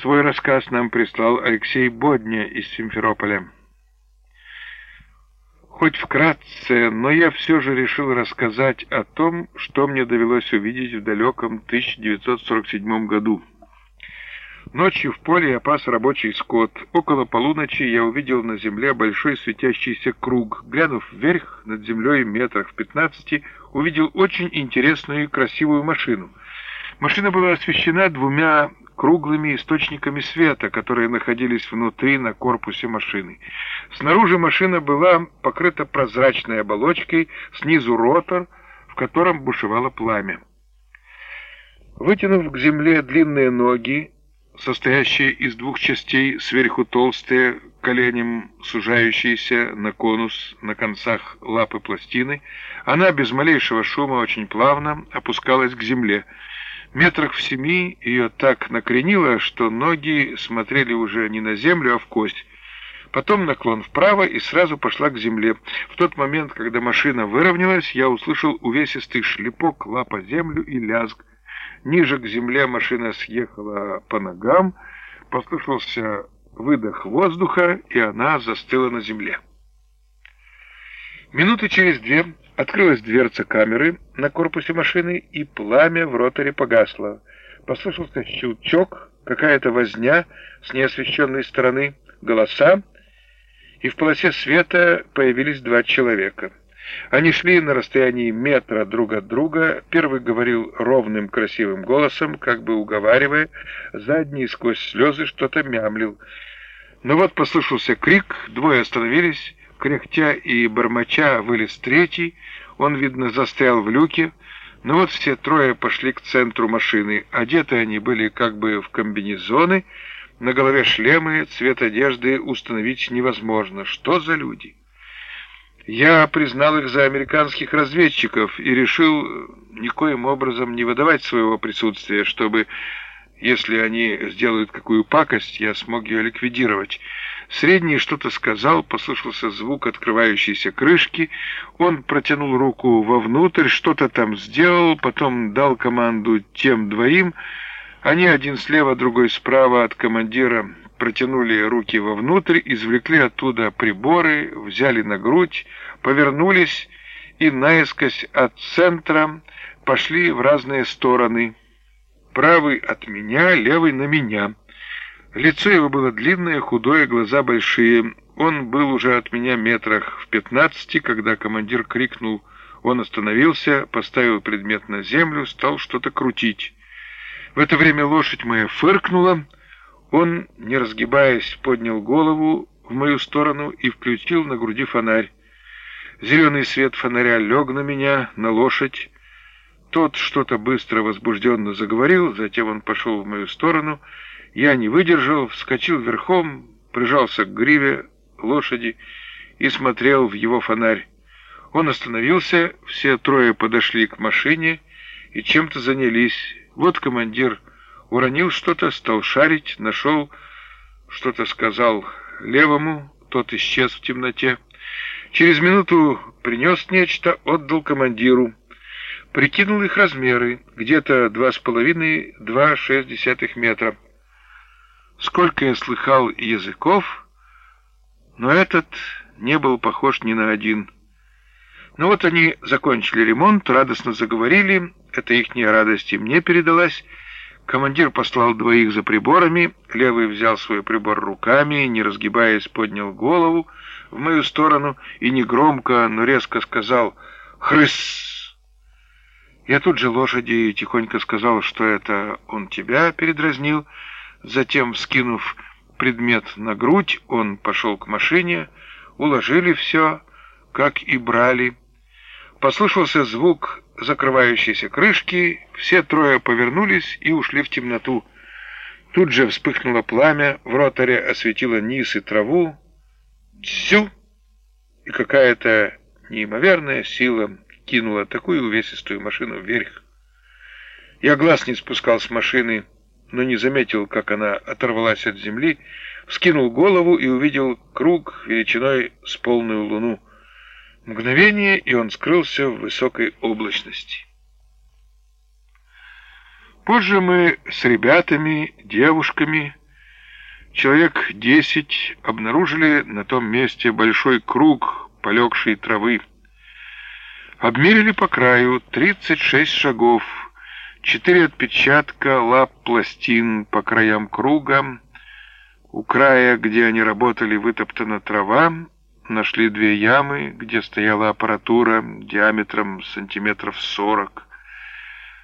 Свой рассказ нам прислал Алексей Бодня из Симферополя. Хоть вкратце, но я все же решил рассказать о том, что мне довелось увидеть в далеком 1947 году. Ночью в поле я пас рабочий скот. Около полуночи я увидел на земле большой светящийся круг. Глянув вверх, над землей метрах в пятнадцати, увидел очень интересную и красивую машину. Машина была освещена двумя круглыми источниками света, которые находились внутри на корпусе машины. Снаружи машина была покрыта прозрачной оболочкой, снизу ротор, в котором бушевало пламя. Вытянув к земле длинные ноги, состоящие из двух частей, сверху толстые, коленем сужающиеся на конус на концах лапы пластины, она без малейшего шума очень плавно опускалась к земле. Метрах в семи ее так накренило, что ноги смотрели уже не на землю, а в кость. Потом наклон вправо и сразу пошла к земле. В тот момент, когда машина выровнялась, я услышал увесистый шлепок лапа землю и лязг. Ниже к земле машина съехала по ногам, послышался выдох воздуха, и она застыла на земле. Минуты через две Открылась дверца камеры на корпусе машины, и пламя в роторе погасло. Послышался щелчок, какая-то возня с неосвещенной стороны, голоса, и в полосе света появились два человека. Они шли на расстоянии метра друг от друга. Первый говорил ровным красивым голосом, как бы уговаривая, задний сквозь слезы что-то мямлил. Но вот послышался крик, двое остановились, Кряхтя и бормоча вылез третий, он, видно, застрял в люке, но вот все трое пошли к центру машины. Одеты они были как бы в комбинезоны, на голове шлемы, цвет одежды установить невозможно. Что за люди? Я признал их за американских разведчиков и решил никоим образом не выдавать своего присутствия, чтобы, если они сделают какую пакость, я смог ее ликвидировать. Средний что-то сказал, послышался звук открывающейся крышки. Он протянул руку вовнутрь, что-то там сделал, потом дал команду тем двоим. Они один слева, другой справа от командира протянули руки вовнутрь, извлекли оттуда приборы, взяли на грудь, повернулись и наискось от центра пошли в разные стороны. Правый от меня, левый на меня. Лицо его было длинное, худое, глаза большие. Он был уже от меня метрах в пятнадцати, когда командир крикнул. Он остановился, поставил предмет на землю, стал что-то крутить. В это время лошадь моя фыркнула. Он, не разгибаясь, поднял голову в мою сторону и включил на груди фонарь. Зеленый свет фонаря лег на меня, на лошадь. Тот что-то быстро возбужденно заговорил, затем он пошел в мою сторону — я не выдержал, вскочил верхом, прижался к гриве лошади и смотрел в его фонарь. Он остановился, все трое подошли к машине и чем-то занялись. Вот командир уронил что-то, стал шарить, нашел, что-то сказал левому, тот исчез в темноте. Через минуту принес нечто, отдал командиру. Прикинул их размеры, где-то два с половиной, два шесть десятых метра. Сколько я слыхал языков, но этот не был похож ни на один. Но вот они закончили ремонт, радостно заговорили, эта ихняя радость и мне передалась. Командир послал двоих за приборами, левый взял свой прибор руками, не разгибаясь, поднял голову в мою сторону и негромко, но резко сказал «Хрыс!». Я тут же лошади тихонько сказал, что это он тебя передразнил, Затем, скинув предмет на грудь, он пошел к машине, уложили все, как и брали. Послышался звук закрывающейся крышки, все трое повернулись и ушли в темноту. Тут же вспыхнуло пламя, в роторе осветило низ и траву. Дзю! И какая-то неимоверная сила кинула такую увесистую машину вверх. Я глаз не спускал с машины, но не заметил, как она оторвалась от земли, вскинул голову и увидел круг величиной с полную луну. Мгновение, и он скрылся в высокой облачности. Позже мы с ребятами, девушками человек десять обнаружили на том месте большой круг полегшей травы. Обмерили по краю 36 шагов, четыре отпечатка лап пластин по краям круга. У края, где они работали, вытоптана трава, нашли две ямы, где стояла аппаратура диаметром сантиметров сорок.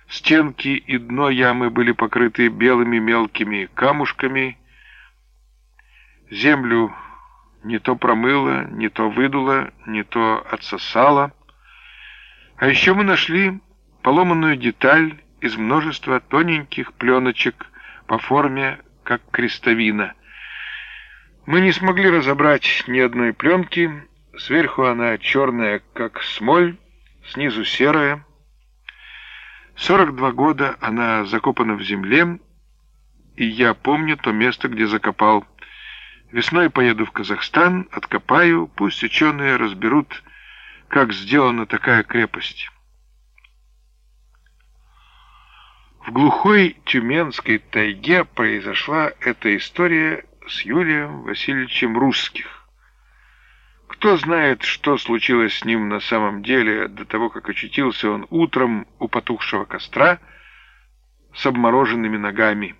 Стенки и дно ямы были покрыты белыми мелкими камушками. Землю не то промыло, не то выдуло, не то отсосало. А еще мы нашли поломанную деталь из множества тоненьких пленочек по форме, как крестовина. Мы не смогли разобрать ни одной пленки. Сверху она черная, как смоль, снизу серая. 42 года она закопана в земле, и я помню то место, где закопал. Весной поеду в Казахстан, откопаю, пусть ученые разберут, как сделана такая крепость. В глухой Тюменской тайге произошла эта история с Юлием Васильевичем Русских. Кто знает, что случилось с ним на самом деле до того, как очутился он утром у потухшего костра с обмороженными ногами.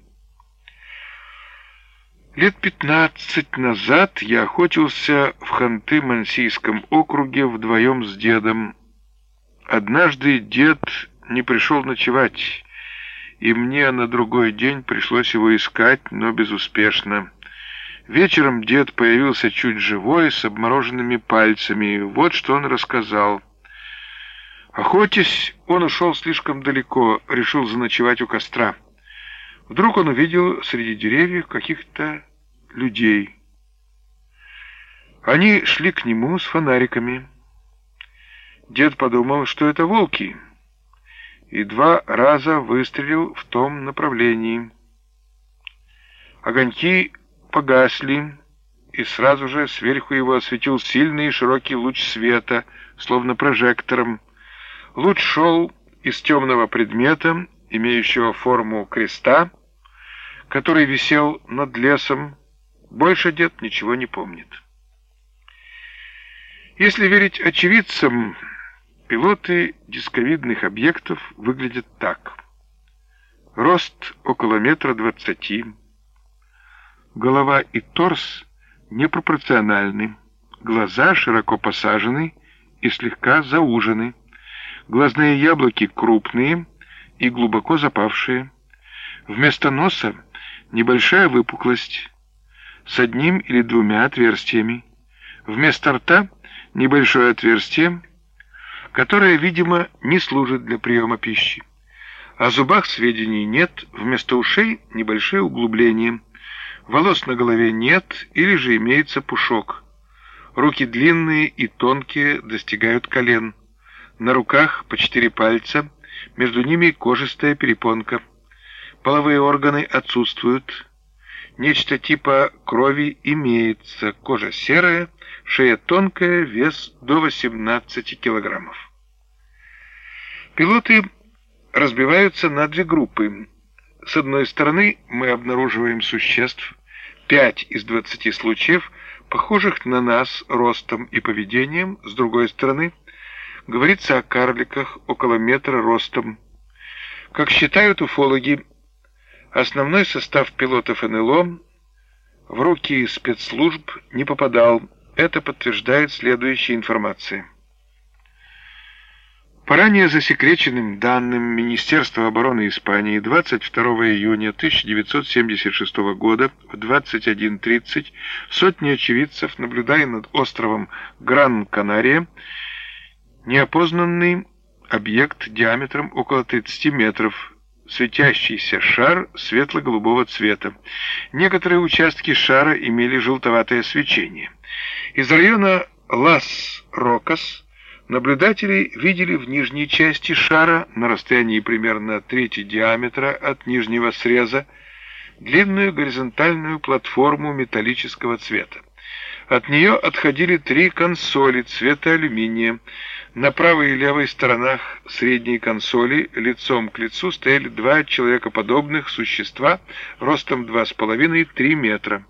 Лет пятнадцать назад я охотился в Ханты-Мансийском округе вдвоем с дедом. Однажды дед не пришел ночевать, и мне на другой день пришлось его искать, но безуспешно. Вечером дед появился чуть живой, с обмороженными пальцами. Вот что он рассказал. Охотясь, он ушел слишком далеко, решил заночевать у костра. Вдруг он увидел среди деревьев каких-то людей. Они шли к нему с фонариками. Дед подумал, что это волки, и два раза выстрелил в том направлении. Огоньки погасли, и сразу же сверху его осветил сильный и широкий луч света, словно прожектором. Луч шел из темного предмета, имеющего форму креста, который висел над лесом. Больше дед ничего не помнит. Если верить очевидцам, пилоты дисковидных объектов выглядят так. Рост около метра двадцати, голова и торс непропорциональны, глаза широко посажены и слегка заужены, глазные яблоки крупные и глубоко запавшие, вместо носа небольшая выпуклость с одним или двумя отверстиями. Вместо рта небольшое отверстие, которое, видимо, не служит для приема пищи. О зубах сведений нет, вместо ушей небольшое углубление. Волос на голове нет или же имеется пушок. Руки длинные и тонкие, достигают колен. На руках по четыре пальца, между ними кожистая перепонка. Половые органы отсутствуют. Нечто типа крови имеется. Кожа серая, шея тонкая, вес до 18 килограммов. Пилоты разбиваются на две группы. С одной стороны, мы обнаруживаем существ, 5 из 20 случаев, похожих на нас ростом и поведением, с другой стороны, говорится о карликах около метра ростом. Как считают уфологи, Основной состав пилотов НЛО в руки спецслужб не попадал. Это подтверждает следующая информация. По ранее засекреченным данным Министерства обороны Испании 22 июня 1976 года в 21.30 сотни очевидцев, наблюдая над островом Гран-Канария, неопознанный объект диаметром около 30 метров светящийся шар светло-голубого цвета. Некоторые участки шара имели желтоватое свечение. Из района Лас-Рокас наблюдатели видели в нижней части шара на расстоянии примерно трети диаметра от нижнего среза длинную горизонтальную платформу металлического цвета. От нее отходили три консоли цвета алюминия, на правой и левой сторонах средней консоли лицом к лицу стояли два человекоподобных существа ростом 2,5-3 метра.